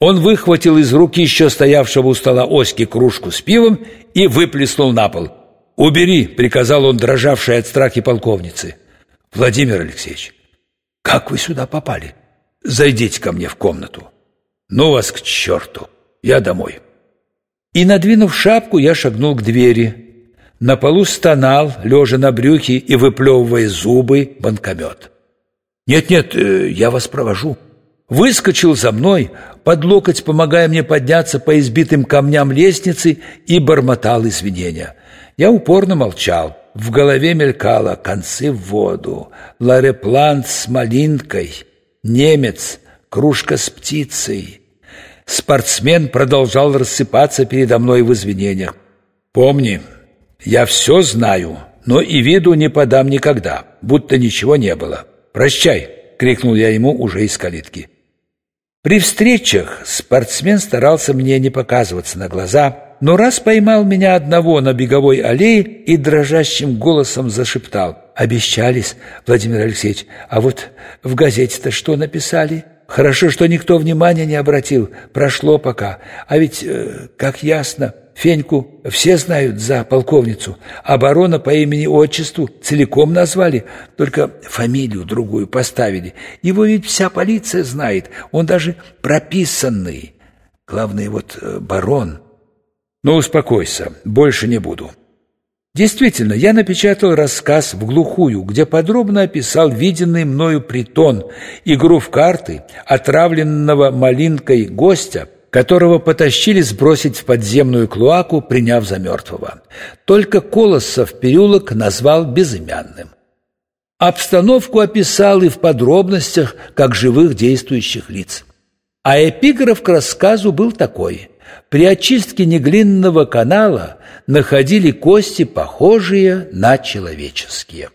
Он выхватил из руки еще стоявшего у стола Оськи кружку с пивом и выплеснул на пол. «Убери!» — приказал он дрожавшей от страхи полковницы. «Владимир Алексеевич, как вы сюда попали? Зайдите ко мне в комнату. Ну вас к черту! Я домой!» И, надвинув шапку, я шагнул к двери. На полу стонал, лежа на брюхе и выплевывая зубы, банкомет. «Нет-нет, э, я вас провожу». Выскочил за мной, под локоть помогая мне подняться по избитым камням лестницы и бормотал извинения. Я упорно молчал. В голове мелькало концы в воду, лареплан с малинкой, немец, кружка с птицей. Спортсмен продолжал рассыпаться передо мной в извинениях. «Помни, я все знаю, но и виду не подам никогда, будто ничего не было. Прощай!» — крикнул я ему уже из калитки. При встречах спортсмен старался мне не показываться на глаза, но раз поймал меня одного на беговой аллее и дрожащим голосом зашептал. «Обещались, Владимир Алексеевич, а вот в газете-то что написали?» Хорошо, что никто внимания не обратил, прошло пока. А ведь, э, как ясно, Феньку все знают за полковницу, а барона по имени-отчеству целиком назвали, только фамилию другую поставили. Его ведь вся полиция знает, он даже прописанный. Главное, вот э, барон. Ну, успокойся, больше не буду. Действительно, я напечатал рассказ в глухую, где подробно описал виденный мною притон, игру в карты, отравленного малинкой гостя, которого потащили сбросить в подземную клоаку, приняв за мертвого. Только Колосов переулок назвал безымянным. Обстановку описал и в подробностях, как живых действующих лиц. А эпиграф к рассказу был такой – при очистке неглинного канала находили кости, похожие на человеческие.